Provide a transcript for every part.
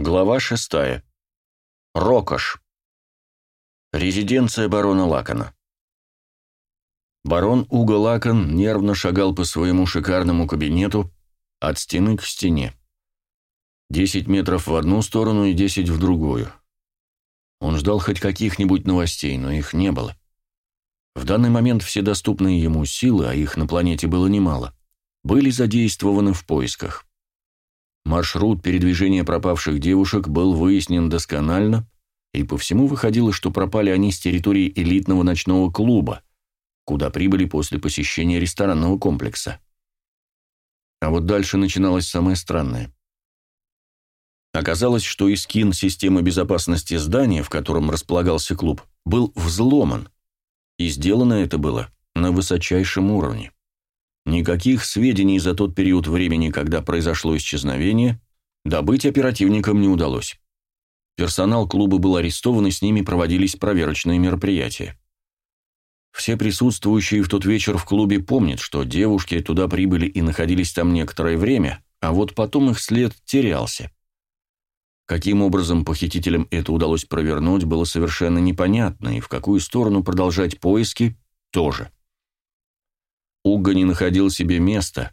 Глава шестая. Рокош. Резиденция барона Лакана. Барон Уго Лакан нервно шагал по своему шикарному кабинету от стены к стене. Десять метров в одну сторону и десять в другую. Он ждал хоть каких-нибудь новостей, но их не было. В данный момент все доступные ему силы, а их на планете было немало, были задействованы в поисках. Маршрут передвижения пропавших девушек был выяснен досконально, и по всему выходило, что пропали они с территории элитного ночного клуба, куда прибыли после посещения ресторанного комплекса. А вот дальше начиналось самое странное. Оказалось, что искин системы безопасности здания, в котором располагался клуб, был взломан, и сделано это было на высочайшем уровне. Никаких сведений за тот период времени, когда произошло исчезновение, добыть оперативникам не удалось. Персонал клуба был арестован, и с ними проводились проверочные мероприятия. Все присутствующие в тот вечер в клубе помнят, что девушки туда прибыли и находились там некоторое время, а вот потом их след терялся. Каким образом похитителям это удалось провернуть, было совершенно непонятно, и в какую сторону продолжать поиски – тоже. Уга не находил себе места.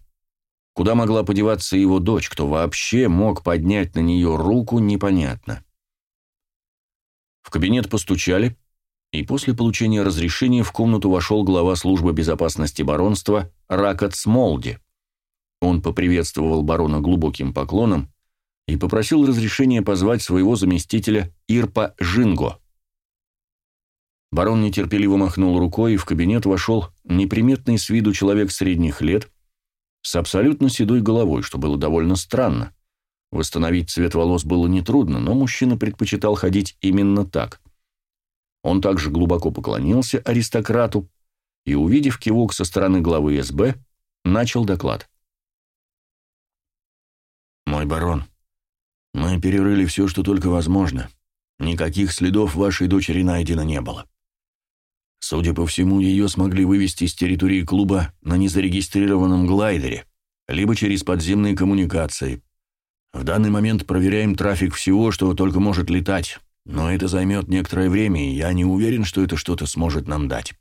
Куда могла подеваться его дочь, кто вообще мог поднять на нее руку, непонятно. В кабинет постучали, и после получения разрешения в комнату вошел глава службы безопасности баронства Ракот Смолди. Он поприветствовал барона глубоким поклоном и попросил разрешения позвать своего заместителя Ирпа Жинго. Барон нетерпеливо махнул рукой, и в кабинет вошел неприметный с виду человек средних лет с абсолютно седой головой, что было довольно странно. Восстановить цвет волос было нетрудно, но мужчина предпочитал ходить именно так. Он также глубоко поклонился аристократу и, увидев кивок со стороны главы СБ, начал доклад. «Мой барон, мы перерыли все, что только возможно. Никаких следов вашей дочери найдено не было. Судя по всему, ее смогли вывести с территории клуба на незарегистрированном глайдере, либо через подземные коммуникации. В данный момент проверяем трафик всего, что только может летать, но это займет некоторое время, и я не уверен, что это что-то сможет нам дать.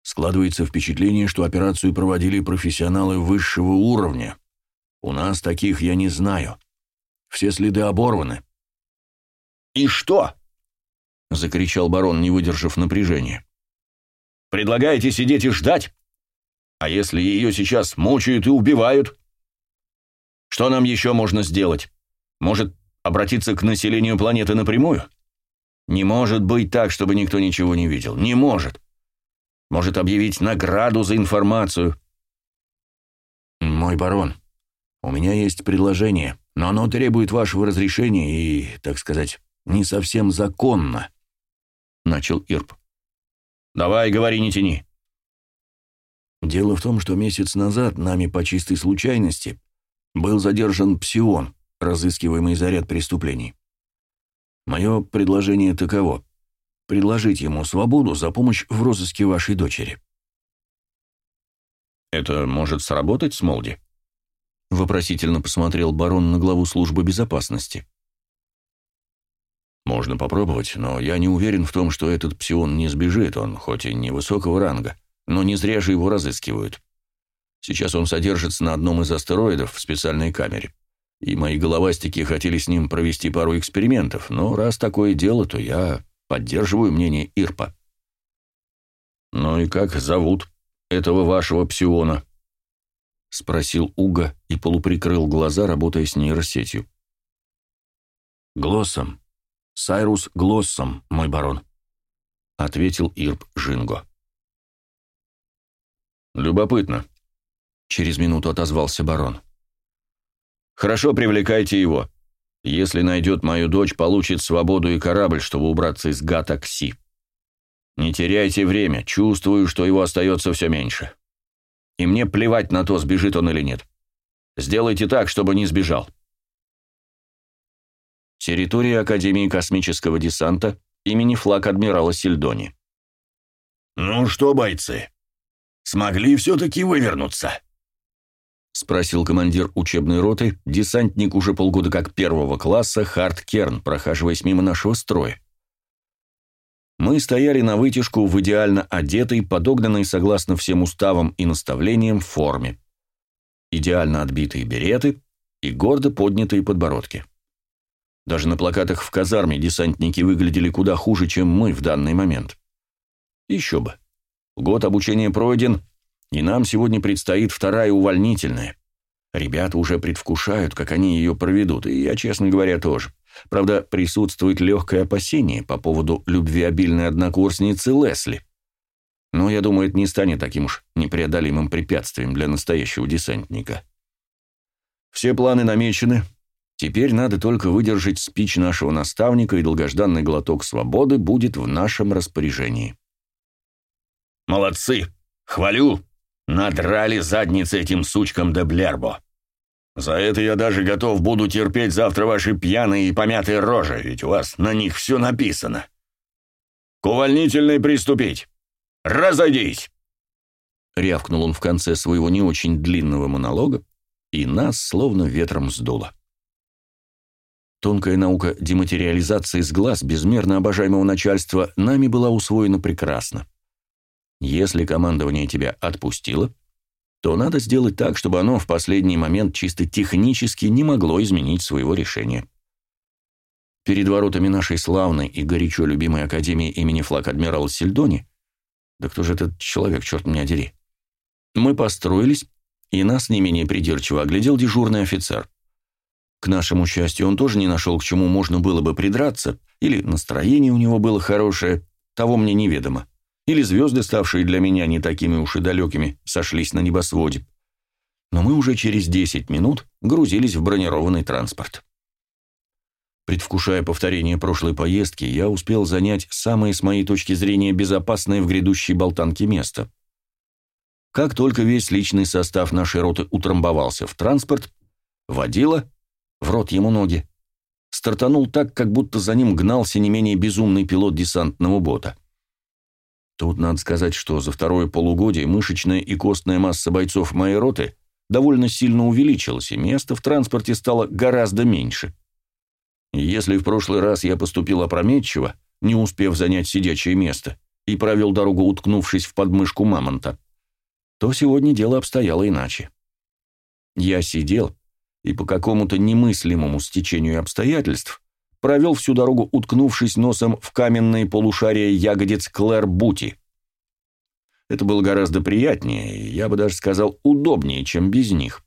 Складывается впечатление, что операцию проводили профессионалы высшего уровня. У нас таких я не знаю. Все следы оборваны. «И что?» — закричал барон, не выдержав напряжения. Предлагаете сидеть и ждать? А если ее сейчас мучают и убивают? Что нам еще можно сделать? Может, обратиться к населению планеты напрямую? Не может быть так, чтобы никто ничего не видел. Не может. Может объявить награду за информацию. Мой барон, у меня есть предложение, но оно требует вашего разрешения и, так сказать, не совсем законно, — начал Ирп. Давай, говори, не тяни. Дело в том, что месяц назад нами по чистой случайности был задержан Псион, разыскиваемый за ряд преступлений. Мое предложение таково — предложить ему свободу за помощь в розыске вашей дочери. «Это может сработать, Смолди?» — вопросительно посмотрел барон на главу службы безопасности. Можно попробовать, но я не уверен в том, что этот псион не сбежит, он хоть и невысокого ранга, но не зря же его разыскивают. Сейчас он содержится на одном из астероидов в специальной камере. И мои головастики хотели с ним провести пару экспериментов, но раз такое дело, то я поддерживаю мнение Ирпа. «Ну и как зовут этого вашего псиона?» — спросил Уга и полуприкрыл глаза, работая с нейросетью. «Глоссом», Сайрус Глоссом, мой барон», — ответил Ирб Жинго. «Любопытно», — через минуту отозвался барон. «Хорошо, привлекайте его. Если найдет мою дочь, получит свободу и корабль, чтобы убраться из Гатакси. Не теряйте время, чувствую, что его остается все меньше. И мне плевать на то, сбежит он или нет. Сделайте так, чтобы не сбежал. Территория Академии космического десанта имени флаг адмирала Сильдони. «Ну что, бойцы, смогли все-таки вывернуться?» спросил командир учебной роты, десантник уже полгода как первого класса, Харт Керн, прохаживаясь мимо нашего строя. Мы стояли на вытяжку в идеально одетой, подогнанной согласно всем уставам и наставлениям форме. Идеально отбитые береты и гордо поднятые подбородки. Даже на плакатах в казарме десантники выглядели куда хуже, чем мы в данный момент. Еще бы. Год обучения пройден, и нам сегодня предстоит вторая увольнительная. Ребята уже предвкушают, как они ее проведут, и я, честно говоря, тоже. Правда, присутствует легкое опасение по поводу любвеобильной однокурсницы Лесли. Но я думаю, это не станет таким уж непреодолимым препятствием для настоящего десантника. Все планы намечены. Теперь надо только выдержать спич нашего наставника, и долгожданный глоток свободы будет в нашем распоряжении. «Молодцы! Хвалю! Надрали задницы этим сучкам де Блербо!» За это я даже готов буду терпеть завтра ваши пьяные и помятые рожи, ведь у вас на них все написано. К увольнительной приступить. Разойдись!» Рявкнул он в конце своего не очень длинного монолога, и нас словно ветром сдуло. Тонкая наука дематериализации с глаз безмерно обожаемого начальства нами была усвоена прекрасно. Если командование тебя отпустило, то надо сделать так, чтобы оно в последний момент чисто технически не могло изменить своего решения. Перед воротами нашей славной и горячо любимой Академии имени флаг адмирала Сельдони, да кто же этот человек, черт меня дери, мы построились, и нас не менее придирчиво оглядел дежурный офицер. К нашему счастью, он тоже не нашел, к чему можно было бы придраться, или настроение у него было хорошее, того мне неведомо или звезды, ставшие для меня не такими уж и далекими, сошлись на небосводе. Но мы уже через 10 минут грузились в бронированный транспорт. Предвкушая повторение прошлой поездки, я успел занять самое, с моей точки зрения, безопасное в грядущей болтанке место. Как только весь личный состав нашей роты утрамбовался в транспорт, водила, в рот ему ноги, стартанул так, как будто за ним гнался не менее безумный пилот десантного бота. Тут надо сказать, что за второе полугодие мышечная и костная масса бойцов моей роты довольно сильно увеличилась, и места в транспорте стало гораздо меньше. Если в прошлый раз я поступил опрометчиво, не успев занять сидячее место, и провел дорогу, уткнувшись в подмышку мамонта, то сегодня дело обстояло иначе. Я сидел и по какому-то немыслимому стечению обстоятельств провел всю дорогу, уткнувшись носом в каменные полушария ягодиц Клэр Бути. Это было гораздо приятнее, я бы даже сказал, удобнее, чем без них.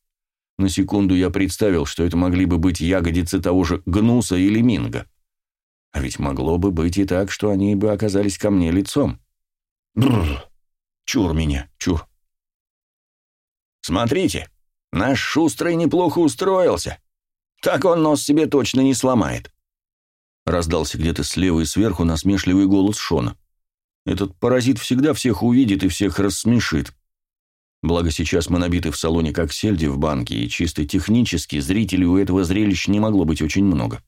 На секунду я представил, что это могли бы быть ягодицы того же Гнуса или Минга. А ведь могло бы быть и так, что они бы оказались ко мне лицом. Бррр, чур меня, чур. «Смотрите, наш шустрый неплохо устроился. Так он нос себе точно не сломает», Раздался где-то слева и сверху насмешливый голос Шона. Этот паразит всегда всех увидит и всех рассмешит. Благо сейчас мы набиты в салоне как сельди в банке, и чисто технически зрителей у этого зрелища не могло быть очень много.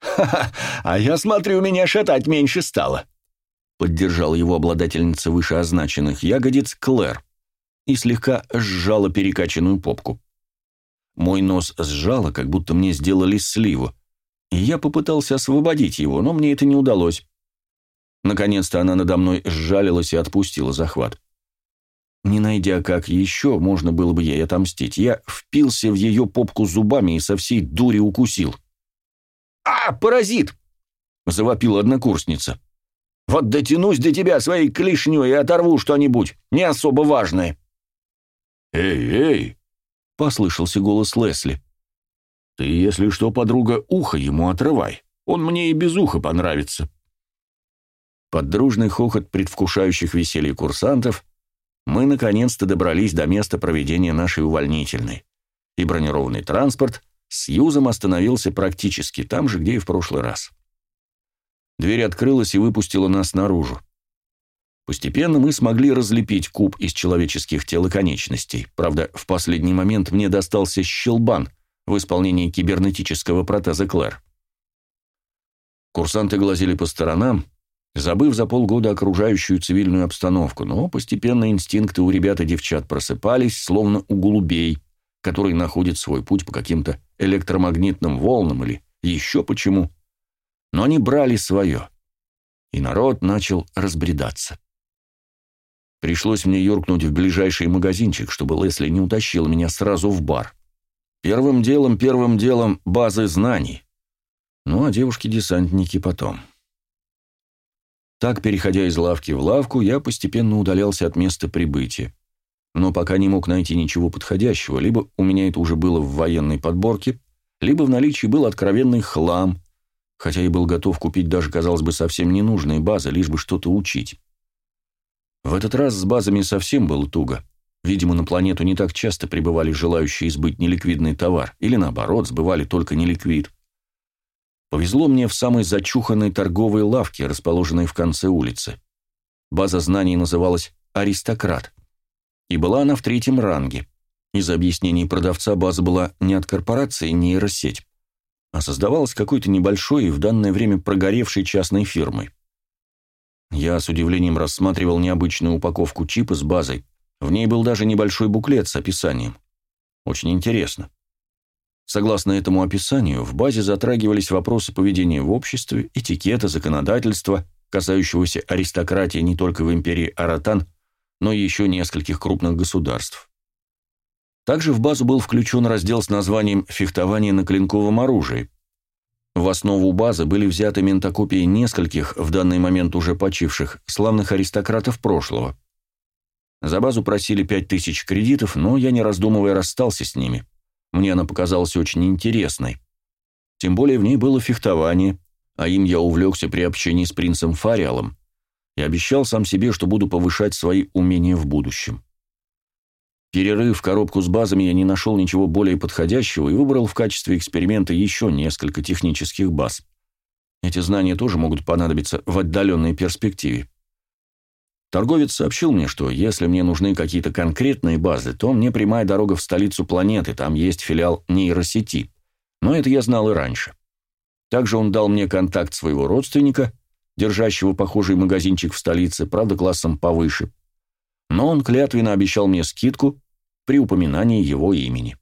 «Ха-ха, а я смотрю, меня шатать меньше стало», — поддержал его обладательница вышеозначенных ягодиц Клэр и слегка сжала перекачанную попку. Мой нос сжало, как будто мне сделали сливу, и я попытался освободить его, но мне это не удалось. Наконец-то она надо мной сжалилась и отпустила захват. Не найдя, как еще можно было бы ей отомстить, я впился в ее попку зубами и со всей дури укусил. «А, паразит!» — завопила однокурсница. «Вот дотянусь до тебя своей клешней и оторву что-нибудь, не особо важное». «Эй, эй!» — послышался голос Лесли. Ты, если что, подруга, ухо ему отрывай. Он мне и без уха понравится. Под дружный хохот предвкушающих веселье курсантов мы наконец-то добрались до места проведения нашей увольнительной, и бронированный транспорт с юзом остановился практически там же, где и в прошлый раз. Дверь открылась и выпустила нас наружу. Постепенно мы смогли разлепить куб из человеческих тел и конечностей. Правда, в последний момент мне достался щелбан, в исполнении кибернетического протеза Клэр. Курсанты глазели по сторонам, забыв за полгода окружающую цивильную обстановку, но постепенно инстинкты у ребят и девчат просыпались, словно у голубей, который находит свой путь по каким-то электромагнитным волнам или еще почему. Но они брали свое, и народ начал разбредаться. Пришлось мне юркнуть в ближайший магазинчик, чтобы Лесли не утащила меня сразу в бар. Первым делом, первым делом базы знаний. Ну, а девушки-десантники потом. Так, переходя из лавки в лавку, я постепенно удалялся от места прибытия. Но пока не мог найти ничего подходящего, либо у меня это уже было в военной подборке, либо в наличии был откровенный хлам, хотя и был готов купить даже, казалось бы, совсем ненужные базы, лишь бы что-то учить. В этот раз с базами совсем было туго. Видимо, на планету не так часто прибывали желающие сбыть неликвидный товар, или наоборот, сбывали только неликвид. Повезло мне в самой зачуханной торговой лавке, расположенной в конце улицы. База знаний называлась «Аристократ». И была она в третьем ранге. Из объяснений продавца база была не от корпорации нейросеть, а создавалась какой-то небольшой и в данное время прогоревшей частной фирмой. Я с удивлением рассматривал необычную упаковку чипа с базой. В ней был даже небольшой буклет с описанием. Очень интересно. Согласно этому описанию, в базе затрагивались вопросы поведения в обществе, этикета, законодательства, касающегося аристократии не только в империи Аратан, но и еще нескольких крупных государств. Также в базу был включен раздел с названием «Фехтование на клинковом оружии», в основу базы были взяты ментокопии нескольких, в данный момент уже почивших, славных аристократов прошлого. За базу просили пять тысяч кредитов, но я, не раздумывая, расстался с ними. Мне она показалась очень интересной. Тем более в ней было фехтование, а им я увлекся при общении с принцем Фариалом и обещал сам себе, что буду повышать свои умения в будущем. Перерыв коробку с базами, я не нашел ничего более подходящего и выбрал в качестве эксперимента еще несколько технических баз. Эти знания тоже могут понадобиться в отдаленной перспективе. Торговец сообщил мне, что если мне нужны какие-то конкретные базы, то мне прямая дорога в столицу планеты, там есть филиал нейросети. Но это я знал и раньше. Также он дал мне контакт своего родственника, держащего похожий магазинчик в столице, правда, классом повыше. Но он клятвенно обещал мне скидку при упоминании его имени.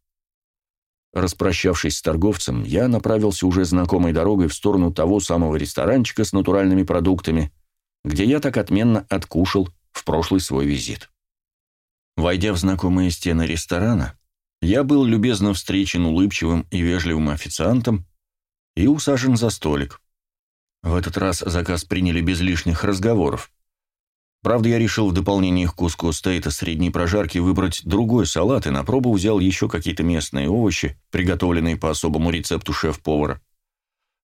Распрощавшись с торговцем, я направился уже знакомой дорогой в сторону того самого ресторанчика с натуральными продуктами, где я так отменно откушал в прошлый свой визит. Войдя в знакомые стены ресторана, я был любезно встречен улыбчивым и вежливым официантом и усажен за столик. В этот раз заказ приняли без лишних разговоров. Правда, я решил в дополнение к куску стейта средней прожарки выбрать другой салат и на пробу взял еще какие-то местные овощи, приготовленные по особому рецепту шеф-повара.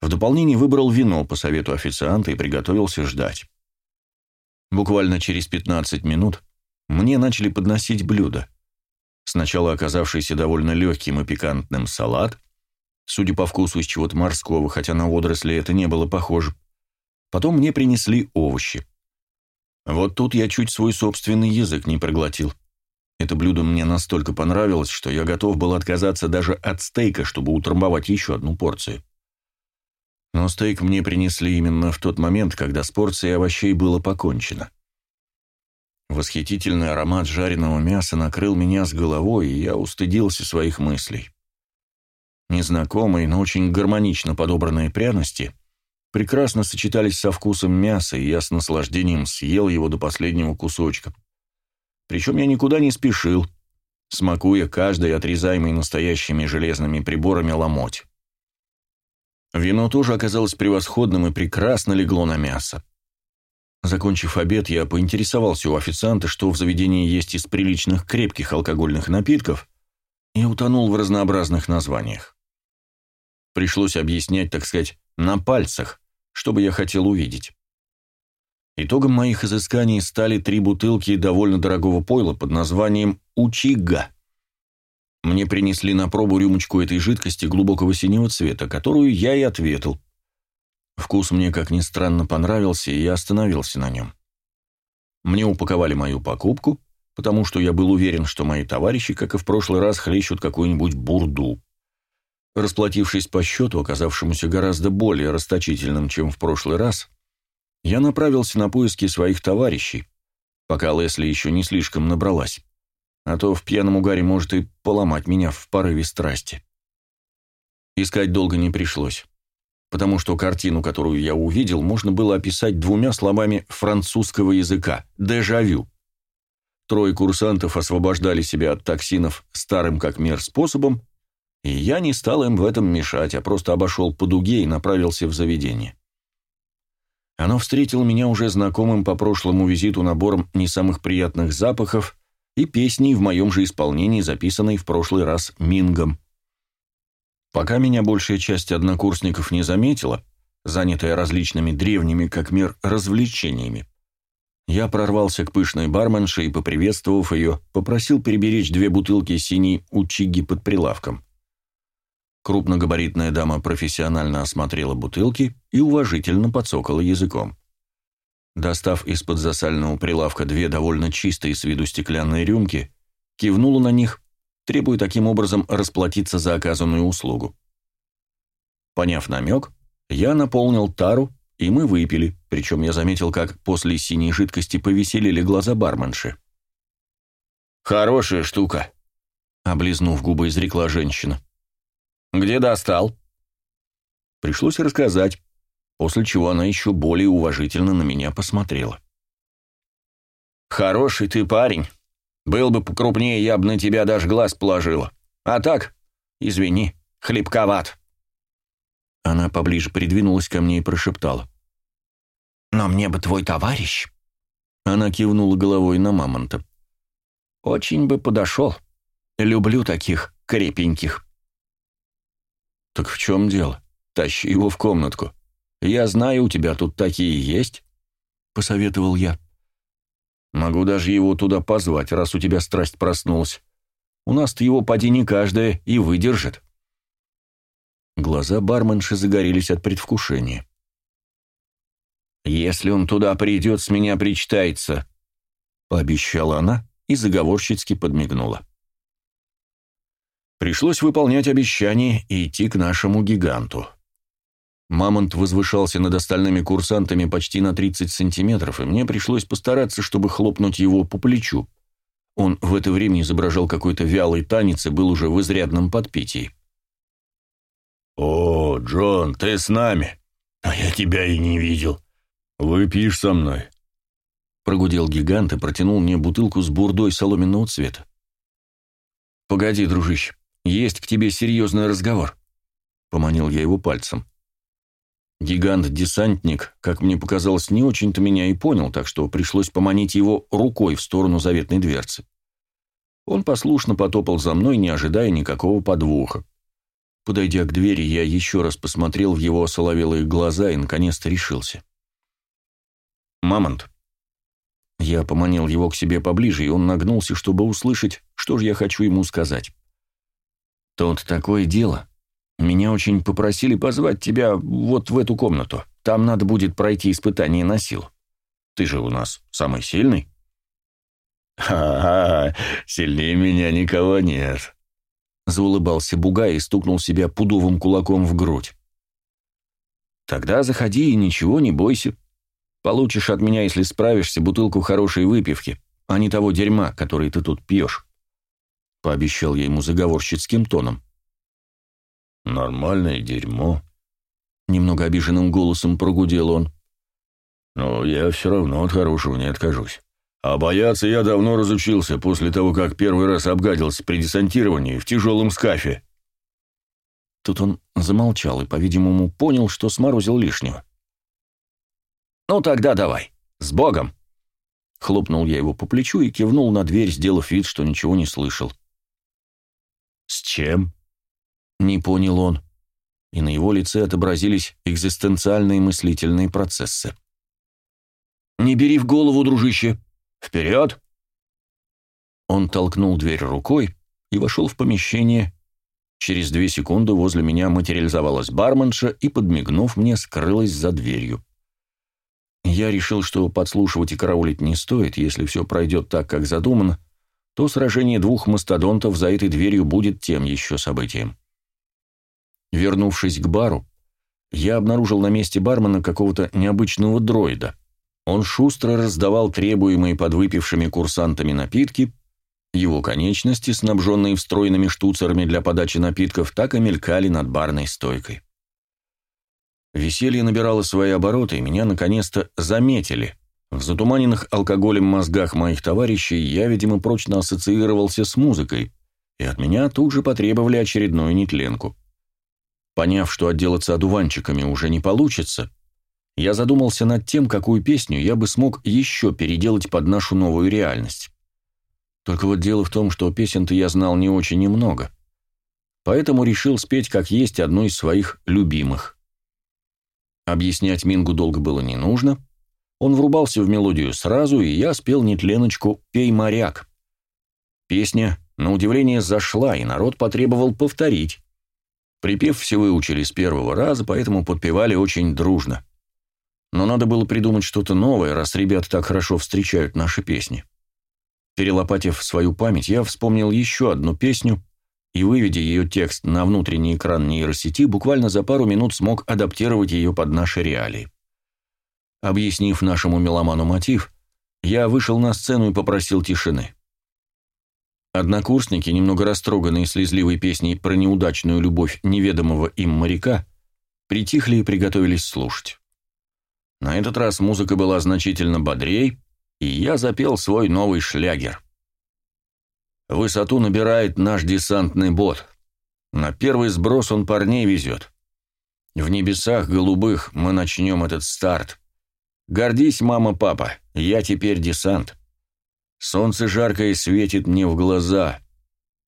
В дополнение выбрал вино по совету официанта и приготовился ждать. Буквально через 15 минут мне начали подносить блюда. Сначала оказавшийся довольно легким и пикантным салат, судя по вкусу из чего-то морского, хотя на водоросли это не было похоже. Потом мне принесли овощи. Вот тут я чуть свой собственный язык не проглотил. Это блюдо мне настолько понравилось, что я готов был отказаться даже от стейка, чтобы утрамбовать еще одну порцию. Но стейк мне принесли именно в тот момент, когда с порцией овощей было покончено. Восхитительный аромат жареного мяса накрыл меня с головой, и я устыдился своих мыслей. Незнакомые, но очень гармонично подобранные пряности прекрасно сочетались со вкусом мяса, и я с наслаждением съел его до последнего кусочка. Причем я никуда не спешил, смакуя каждый отрезаемый настоящими железными приборами ломоть. Вино тоже оказалось превосходным и прекрасно легло на мясо. Закончив обед, я поинтересовался у официанта, что в заведении есть из приличных крепких алкогольных напитков, и утонул в разнообразных названиях. Пришлось объяснять, так сказать, на пальцах, что бы я хотел увидеть. Итогом моих изысканий стали три бутылки довольно дорогого пойла под названием «Учига». Мне принесли на пробу рюмочку этой жидкости глубокого синего цвета, которую я и ответил. Вкус мне, как ни странно, понравился, и я остановился на нем. Мне упаковали мою покупку, потому что я был уверен, что мои товарищи, как и в прошлый раз, хлещут какую-нибудь бурду. Расплатившись по счету, оказавшемуся гораздо более расточительным, чем в прошлый раз, я направился на поиски своих товарищей, пока Лесли еще не слишком набралась. а то в пьяном угаре может и поломать меня в порыве страсти. Искать долго не пришлось, потому что картину, которую я увидел, можно было описать двумя словами французского языка – дежавю. Трое курсантов освобождали себя от токсинов старым как мир способом, и я не стал им в этом мешать, а просто обошел по дуге и направился в заведение. Оно встретило меня уже знакомым по прошлому визиту набором не самых приятных запахов и песней в моем же исполнении, записанной в прошлый раз Мингом. Пока меня большая часть однокурсников не заметила, занятая различными древними, как мир, развлечениями, я прорвался к пышной барменше и, поприветствовав ее, попросил переберечь две бутылки синей учиги под прилавком. Крупногабаритная дама профессионально осмотрела бутылки и уважительно подсокала языком. Достав из-под засального прилавка две довольно чистые с виду стеклянные рюмки, кивнула на них, требуя таким образом расплатиться за оказанную услугу. Поняв намек, я наполнил тару, и мы выпили, причем я заметил, как после синей жидкости повеселили глаза барменши. «Хорошая штука», — облизнув губы, изрекла женщина. Где достал?» Пришлось рассказать, после чего она еще более уважительно на меня посмотрела. «Хороший ты парень. Был бы покрупнее, я бы на тебя даже глаз положила. А так, извини, хлебковат». Она поближе придвинулась ко мне и прошептала. «Но мне бы твой товарищ...» Она кивнула головой на мамонта. «Очень бы подошел. Люблю таких крепеньких». «Так в чем дело? Тащи его в комнатку. Я знаю, у тебя тут такие есть», — посоветовал я. «Могу даже его туда позвать, раз у тебя страсть проснулась. У нас-то его поди не каждая и выдержит». Глаза барменши загорелись от предвкушения. «Если он туда придет, с меня причитается», — пообещала она и заговорщицки подмигнула. Пришлось выполнять обещание и идти к нашему гиганту. Мамонт возвышался над остальными курсантами почти на 30 сантиметров, и мне пришлось постараться, чтобы хлопнуть его по плечу. Он в это время изображал какой-то вялый танец и был уже в изрядном подпитии. «О, Джон, ты с нами? А я тебя и не видел. Выпьешь со мной?» Прогудел гигант и протянул мне бутылку с бурдой соломенного цвета. «Погоди, дружище, есть к тебе серьезный разговор», — поманил я его пальцем. Гигант-десантник, как мне показалось, не очень-то меня и понял, так что пришлось поманить его рукой в сторону заветной дверцы. Он послушно потопал за мной, не ожидая никакого подвоха. Подойдя к двери, я еще раз посмотрел в его соловелые глаза и наконец-то решился. «Мамонт». Я поманил его к себе поближе, и он нагнулся, чтобы услышать, что же я хочу ему сказать. «Тут такое дело. Меня очень попросили позвать тебя вот в эту комнату. Там надо будет пройти испытание на силу. Ты же у нас самый сильный». «Ха-ха, сильнее меня никого нет», — заулыбался Бугай и стукнул себя пудовым кулаком в грудь. «Тогда заходи и ничего не бойся. Получишь от меня, если справишься, бутылку хорошей выпивки, а не того дерьма, который ты тут пьешь». — пообещал я ему заговорщицким тоном. «Нормальное дерьмо», — немного обиженным голосом прогудел он. «Но я все равно от хорошего не откажусь. А бояться я давно разучился после того, как первый раз обгадился при десантировании в тяжелом скафе». Тут он замолчал и, по-видимому, понял, что сморозил лишнего. «Ну тогда давай, с Богом!» Хлопнул я его по плечу и кивнул на дверь, сделав вид, что ничего не слышал. «С чем?» Не понял он. И на его лице отобразились экзистенциальные мыслительные процессы. «Не бери в голову, дружище! Вперед!» Он толкнул дверь рукой и вошел в помещение. Через две секунды возле меня материализовалась барменша и, подмигнув мне, скрылась за дверью. Я решил, что подслушивать и караулить не стоит, если все пройдет так, как задумано, то сражение двух мастодонтов за этой дверью будет тем еще событием. Вернувшись к бару, я обнаружил на месте бармена какого-то необычного дроида. Он шустро раздавал требуемые подвыпившими курсантами напитки Его конечности, снабженные встроенными штуцерами для подачи напитков, так и мелькали над барной стойкой. Веселье набирало свои обороты, и меня наконец-то заметили. В затуманенных алкоголем мозгах моих товарищей я, видимо, прочно ассоциировался с музыкой, и от меня тут же потребовали очередную нетленку. Поняв, что отделаться одуванчиками уже не получится, я задумался над тем, какую песню я бы смог еще переделать под нашу новую реальность. Только вот дело в том, что песен-то я знал не очень немного. Поэтому решил спеть как есть одну из своих любимых. Объяснять Мингу долго было не нужно. Он врубался в мелодию сразу, и я спел нетленочку «Пей, моряк». Песня, на удивление, зашла, и народ потребовал повторить. Припев все выучили с первого раза, поэтому подпевали очень дружно. Но надо было придумать что-то новое, раз ребята так хорошо встречают наши песни. Перелопатив свою память, я вспомнил еще одну песню и, выведя ее текст на внутренний экран нейросети, буквально за пару минут смог адаптировать ее под наши реалии. Объяснив нашему меломану мотив, я вышел на сцену и попросил тишины. Однокурсники, немного растроганные слезливой песней про неудачную любовь неведомого им моряка, притихли и приготовились слушать. На этот раз музыка была значительно бодрей, и я запел свой новый шлягер. Высоту набирает наш десантный бот. На первый сброс он парней везет. В небесах голубых мы начнем этот старт. Гордись, мама, папа, я теперь десант. Солнце жаркое светит мне в глаза.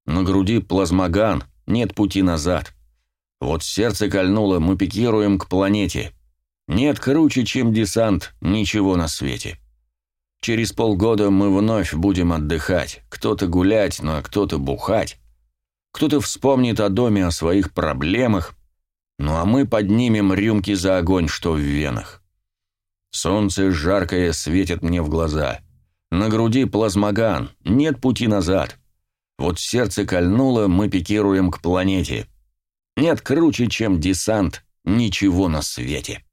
На груди плазмоган, нет пути назад. Вот сердце кольнуло, мы пикируем к планете. Нет круче, чем десант, ничего на свете. Через полгода мы вновь будем отдыхать, кто-то гулять, но кто-то бухать. Кто-то вспомнит о доме, о своих проблемах, ну а мы поднимем рюмки за огонь, что в венах. Солнце жаркое светит мне в глаза. На груди плазмоган, нет пути назад. Вот сердце кольнуло, мы пикируем к планете. Нет круче, чем десант, ничего на свете.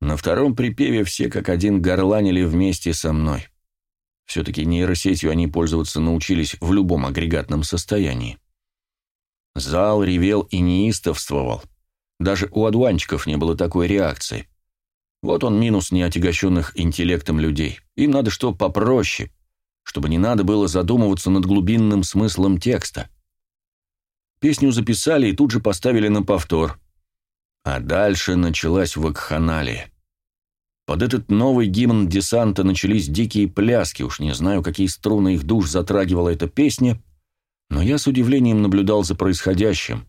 На втором припеве все как один горланили вместе со мной. Все-таки нейросетью они пользоваться научились в любом агрегатном состоянии. Зал ревел и неистовствовал. Даже у одуванчиков не было такой реакции. Вот он минус неотягощенных интеллектом людей. Им надо что попроще, чтобы не надо было задумываться над глубинным смыслом текста. Песню записали и тут же поставили на повтор. А дальше началась вакханалия. Под этот новый гимн десанта начались дикие пляски, уж не знаю, какие струны их душ затрагивала эта песня, но я с удивлением наблюдал за происходящим.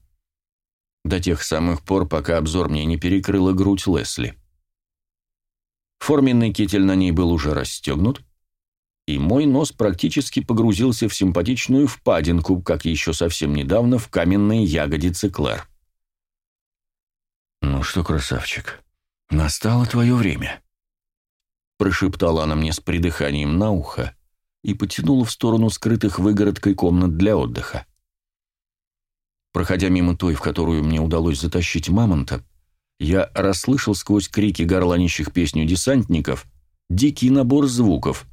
До тех самых пор, пока обзор мне не перекрыла грудь Лесли. Форменный китель на ней был уже расстегнут, и мой нос практически погрузился в симпатичную впадинку, как еще совсем недавно в каменные ягодицы Клэр. «Ну что, красавчик, настало твое время», прошептала она мне с придыханием на ухо и потянула в сторону скрытых выгородкой комнат для отдыха. Проходя мимо той, в которую мне удалось затащить мамонта, я расслышал сквозь крики горланищих песню десантников дикий набор звуков,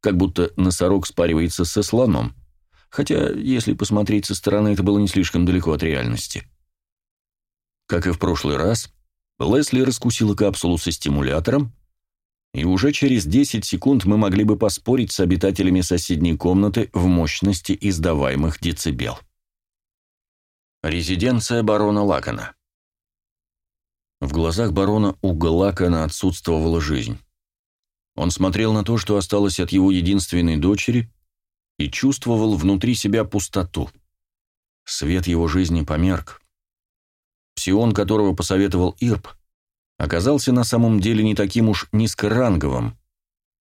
как будто носорог спаривается со слоном, хотя, если посмотреть со стороны, это было не слишком далеко от реальности. Как и в прошлый раз, Лесли раскусила капсулу со стимулятором, и уже через 10 секунд мы могли бы поспорить с обитателями соседней комнаты в мощности издаваемых децибел. Резиденция барона Лакана В глазах барона Уга Лакана отсутствовала жизнь. Он смотрел на то, что осталось от его единственной дочери, и чувствовал внутри себя пустоту. Свет его жизни померк. Псион, которого посоветовал Ирб, оказался на самом деле не таким уж низкоранговым.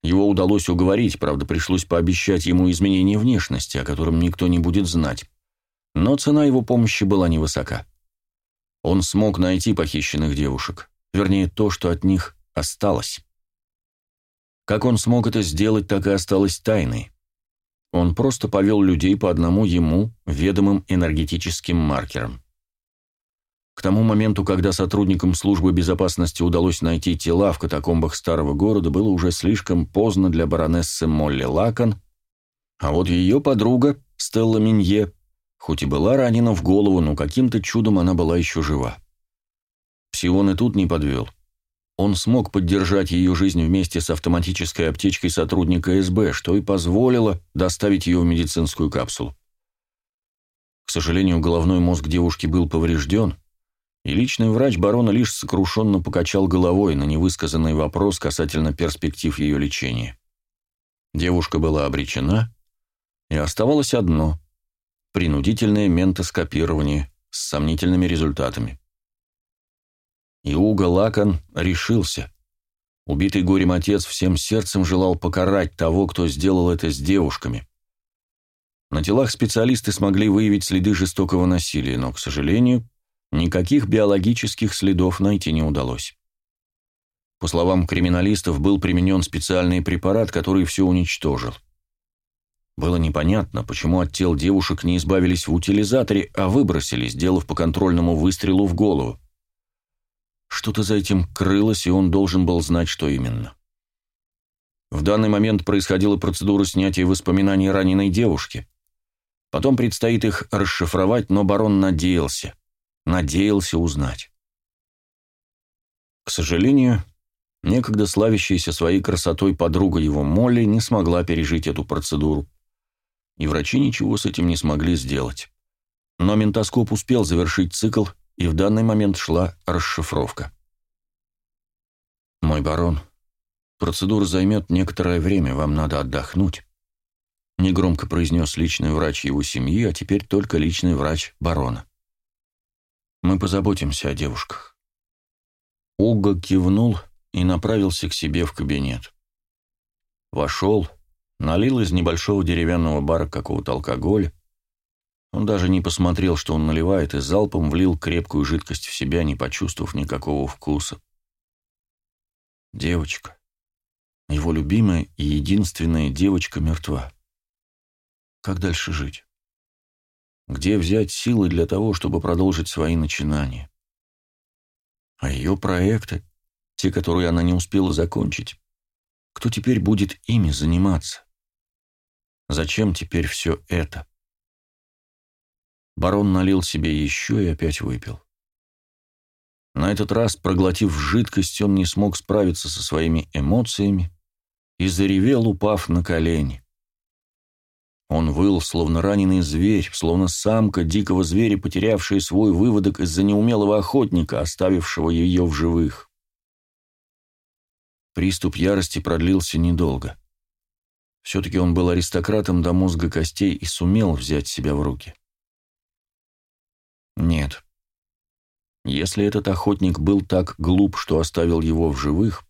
Его удалось уговорить, правда, пришлось пообещать ему изменение внешности, о котором никто не будет знать. Но цена его помощи была невысока. Он смог найти похищенных девушек, вернее, то, что от них осталось. Как он смог это сделать, так и осталось тайной. Он просто повел людей по одному ему ведомым энергетическим маркерам. К тому моменту, когда сотрудникам службы безопасности удалось найти тела в катакомбах старого города, было уже слишком поздно для баронессы Молли Лакон, А вот ее подруга, Стелла Минье, хоть и была ранена в голову, но каким-то чудом она была еще жива. Псион и тут не подвел. Он смог поддержать ее жизнь вместе с автоматической аптечкой сотрудника СБ, что и позволило доставить ее в медицинскую капсулу. К сожалению, головной мозг девушки был поврежден, и личный врач барона лишь сокрушенно покачал головой на невысказанный вопрос касательно перспектив ее лечения. Девушка была обречена, и оставалось одно – принудительное ментоскопирование с сомнительными результатами. И Уго Лакан решился. Убитый горем отец всем сердцем желал покарать того, кто сделал это с девушками. На телах специалисты смогли выявить следы жестокого насилия, но, к сожалению, никаких биологических следов найти не удалось. По словам криминалистов, был применен специальный препарат, который все уничтожил. Было непонятно, почему от тел девушек не избавились в утилизаторе, а выбросили, сделав по контрольному выстрелу в голову. Что-то за этим крылось, и он должен был знать, что именно. В данный момент происходила процедура снятия воспоминаний раненой девушки. Потом предстоит их расшифровать, но барон надеялся, надеялся узнать. К сожалению, некогда славящаяся своей красотой подруга его Молли не смогла пережить эту процедуру, и врачи ничего с этим не смогли сделать. Но ментоскоп успел завершить цикл, и в данный момент шла расшифровка. «Мой барон, процедура займет некоторое время, вам надо отдохнуть», негромко произнес личный врач его семьи, а теперь только личный врач барона. «Мы позаботимся о девушках». Уго кивнул и направился к себе в кабинет. Вошел, налил из небольшого деревянного бара какого-то алкоголя, он даже не посмотрел, что он наливает, и залпом влил крепкую жидкость в себя, не почувствовав никакого вкуса. Девочка. Его любимая и единственная девочка мертва. Как дальше жить? Где взять силы для того, чтобы продолжить свои начинания? А ее проекты, те, которые она не успела закончить, кто теперь будет ими заниматься? Зачем теперь все это? Барон налил себе еще и опять выпил. На этот раз, проглотив жидкость, он не смог справиться со своими эмоциями и заревел, упав на колени. Он выл, словно раненый зверь, словно самка дикого зверя, потерявшая свой выводок из-за неумелого охотника, оставившего ее в живых. Приступ ярости продлился недолго. Все-таки он был аристократом до мозга костей и сумел взять себя в руки. Нет. Если этот охотник был так глуп, что оставил его в живых,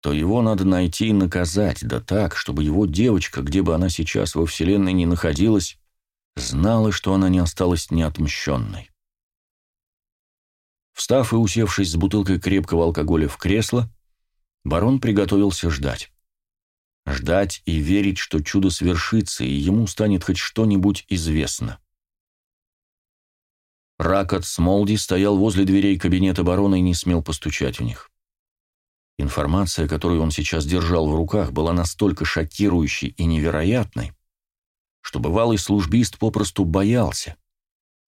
то его надо найти и наказать, да так, чтобы его девочка, где бы она сейчас во Вселенной не находилась, знала, что она не осталась неотмщенной. Встав и усевшись с бутылкой крепкого алкоголя в кресло, барон приготовился ждать. Ждать и верить, что чудо свершится, и ему станет хоть что-нибудь известно. Ракот Смолди стоял возле дверей кабинета барона и не смел постучать в них. Информация, которую он сейчас держал в руках, была настолько шокирующей и невероятной, что бывалый службист попросту боялся.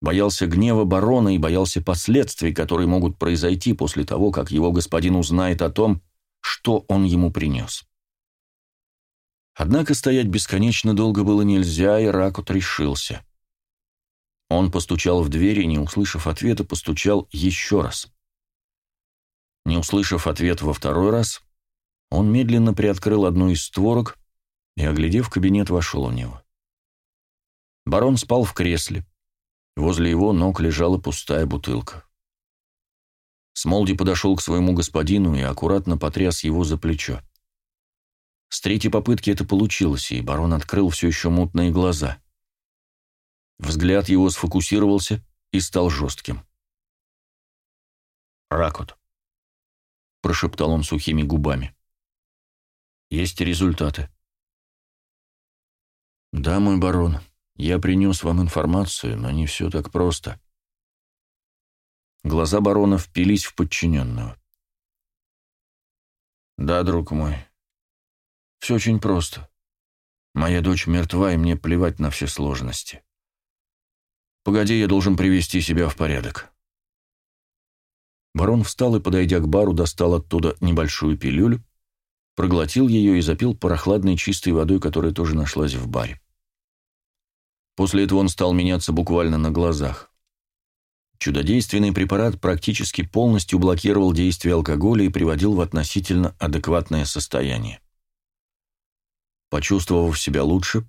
Боялся гнева барона и боялся последствий, которые могут произойти после того, как его господин узнает о том, что он ему принес. Однако стоять бесконечно долго было нельзя, и Ракот решился. Он постучал в дверь и, не услышав ответа, постучал еще раз. Не услышав ответ во второй раз, он медленно приоткрыл одну из створок и, оглядев кабинет, вошел в него. Барон спал в кресле. Возле его ног лежала пустая бутылка. Смолди подошел к своему господину и аккуратно потряс его за плечо. С третьей попытки это получилось, и барон открыл все еще мутные глаза. Взгляд его сфокусировался и стал жестким. «Ракот», — прошептал он сухими губами. «Есть результаты». «Да, мой барон, я принес вам информацию, но не все так просто». Глаза барона впились в подчиненного. «Да, друг мой, все очень просто. Моя дочь мертва, и мне плевать на все сложности. Погоди, я должен привести себя в порядок. Барон встал и, подойдя к бару, достал оттуда небольшую пилюлю, проглотил ее и запил прохладной чистой водой, которая тоже нашлась в баре. После этого он стал меняться буквально на глазах. Чудодейственный препарат практически полностью блокировал действие алкоголя и приводил в относительно адекватное состояние. Почувствовав себя лучше,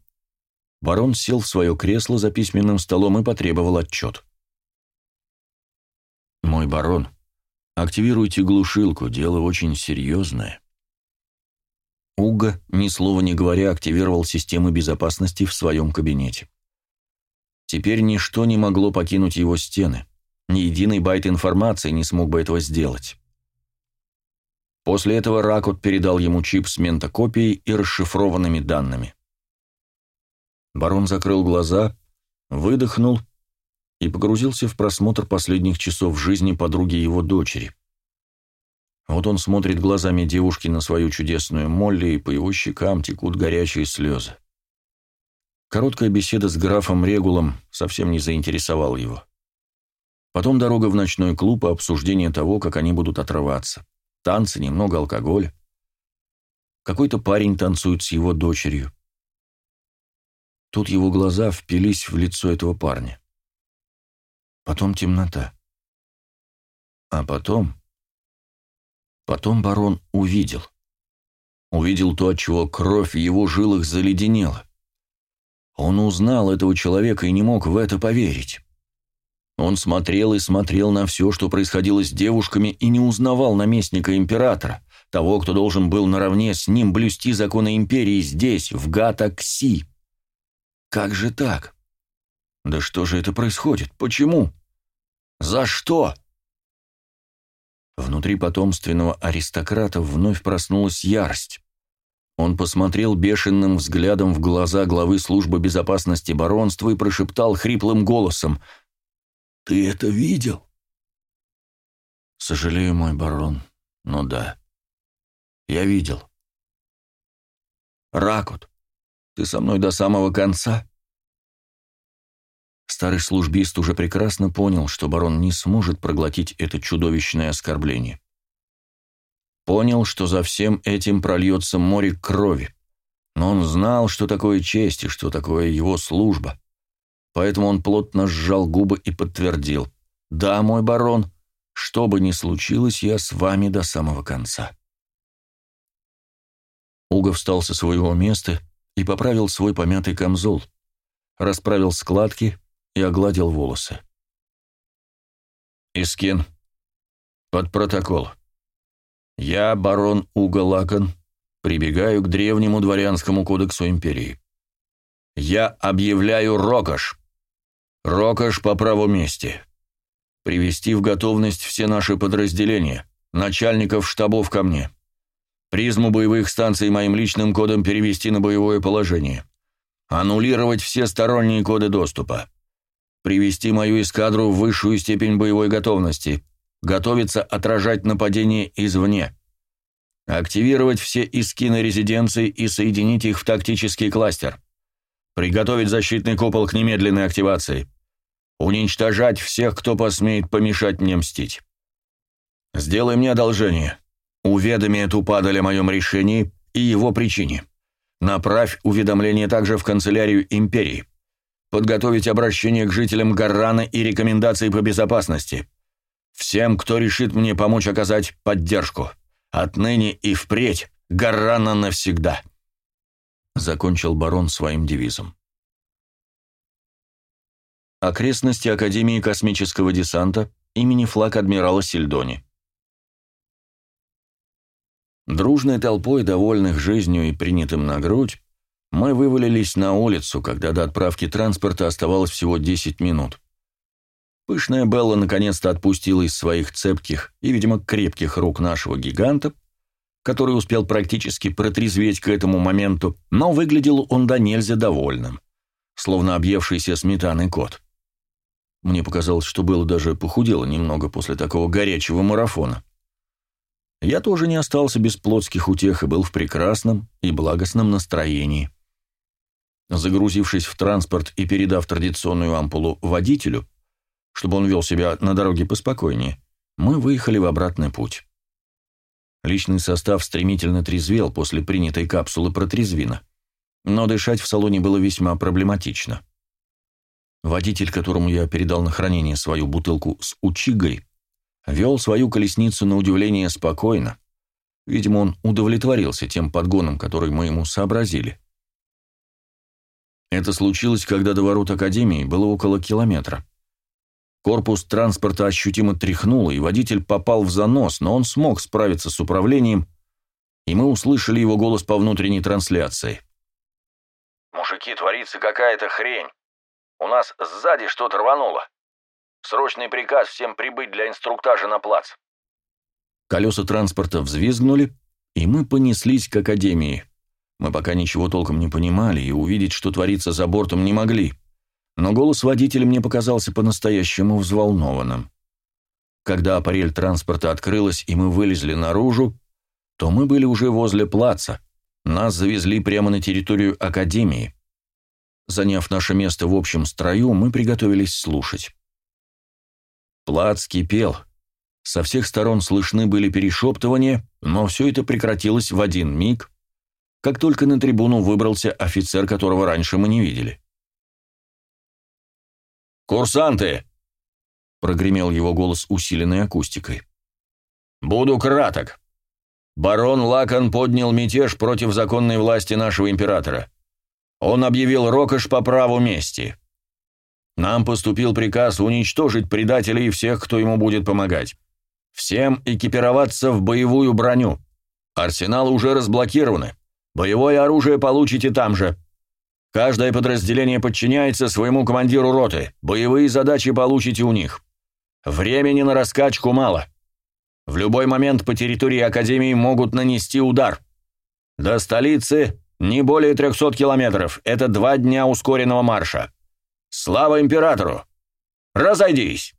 барон сел в свое кресло за письменным столом и потребовал отчет. «Мой барон, активируйте глушилку, дело очень серьезное». Уга, ни слова не говоря, активировал системы безопасности в своем кабинете. Теперь ничто не могло покинуть его стены. Ни единый байт информации не смог бы этого сделать. После этого Ракот передал ему чип с ментокопией и расшифрованными данными. Барон закрыл глаза, выдохнул и погрузился в просмотр последних часов жизни подруги его дочери. Вот он смотрит глазами девушки на свою чудесную Молли, и по его щекам текут горячие слезы. Короткая беседа с графом Регулом совсем не заинтересовала его. Потом дорога в ночной клуб и обсуждение того, как они будут отрываться танцы, немного алкоголя. Какой-то парень танцует с его дочерью. Тут его глаза впились в лицо этого парня. Потом темнота. А потом... Потом барон увидел. Увидел то, от чего кровь в его жилах заледенела. Он узнал этого человека и не мог в это поверить. Он смотрел и смотрел на все, что происходило с девушками, и не узнавал наместника императора, того, кто должен был наравне с ним блюсти законы империи здесь, в Гатакси. Как же так? Да что же это происходит? Почему? За что? Внутри потомственного аристократа вновь проснулась ярость. Он посмотрел бешеным взглядом в глаза главы службы безопасности баронства и прошептал хриплым голосом — ты это видел? Сожалею, мой барон, но да. Я видел. Ракут, ты со мной до самого конца? Старый службист уже прекрасно понял, что барон не сможет проглотить это чудовищное оскорбление. Понял, что за всем этим прольется море крови, но он знал, что такое честь и что такое его служба поэтому он плотно сжал губы и подтвердил. «Да, мой барон, что бы ни случилось, я с вами до самого конца». Уго встал со своего места и поправил свой помятый камзол, расправил складки и огладил волосы. «Искин, под протокол. Я, барон Уго Лакон, прибегаю к древнему дворянскому кодексу империи. Я объявляю рокош, Рокош по праву мести. Привести в готовность все наши подразделения, начальников штабов ко мне. Призму боевых станций моим личным кодом перевести на боевое положение. Аннулировать все сторонние коды доступа. Привести мою эскадру в высшую степень боевой готовности. Готовиться отражать нападение извне. Активировать все искины резиденции и соединить их в тактический кластер. Приготовить защитный купол к немедленной активации. Уничтожать всех, кто посмеет помешать мне мстить. Сделай мне одолжение. Уведоми эту падаль о моем решении и его причине. Направь уведомление также в канцелярию империи. Подготовить обращение к жителям Гаррана и рекомендации по безопасности. Всем, кто решит мне помочь оказать поддержку. Отныне и впредь Гаррана навсегда. Закончил барон своим девизом. Окрестности Академии космического десанта имени флаг адмирала Сильдони. Дружной толпой, довольных жизнью и принятым на грудь, мы вывалились на улицу, когда до отправки транспорта оставалось всего 10 минут. Пышная Белла наконец-то отпустила из своих цепких и, видимо, крепких рук нашего гиганта, который успел практически протрезветь к этому моменту, но выглядел он до нельзя довольным, словно объевшийся сметаной кот. Мне показалось, что Белла даже похудела немного после такого горячего марафона. Я тоже не остался без плотских утех и был в прекрасном и благостном настроении. Загрузившись в транспорт и передав традиционную ампулу водителю, чтобы он вел себя на дороге поспокойнее, мы выехали в обратный путь. Личный состав стремительно трезвел после принятой капсулы протрезвина, но дышать в салоне было весьма проблематично. Водитель, которому я передал на хранение свою бутылку с учигой, вел свою колесницу на удивление спокойно. Видимо, он удовлетворился тем подгоном, который мы ему сообразили. Это случилось, когда до ворот Академии было около километра. Корпус транспорта ощутимо тряхнуло, и водитель попал в занос, но он смог справиться с управлением, и мы услышали его голос по внутренней трансляции. «Мужики, творится какая-то хрень. У нас сзади что-то рвануло. Срочный приказ всем прибыть для инструктажа на плац». Колеса транспорта взвизгнули, и мы понеслись к Академии. Мы пока ничего толком не понимали и увидеть, что творится за бортом, не могли. Но голос водителя мне показался по-настоящему взволнованным. Когда аппарель транспорта открылась и мы вылезли наружу, то мы были уже возле плаца. Нас завезли прямо на территорию Академии. Заняв наше место в общем строю, мы приготовились слушать. Плац кипел. Со всех сторон слышны были перешептывания, но все это прекратилось в один миг, как только на трибуну выбрался офицер, которого раньше мы не видели. «Курсанты!» — прогремел его голос усиленной акустикой. «Буду краток. Барон Лакан поднял мятеж против законной власти нашего императора. Он объявил Рокош по праву мести. Нам поступил приказ уничтожить предателей и всех, кто ему будет помогать. Всем экипироваться в боевую броню. Арсеналы уже разблокированы. Боевое оружие получите там же. Каждое подразделение подчиняется своему командиру роты. Боевые задачи получите у них. Времени на раскачку мало. В любой момент по территории Академии могут нанести удар. До столицы не более 300 километров. Это два дня ускоренного марша. Слава императору! Разойдись!»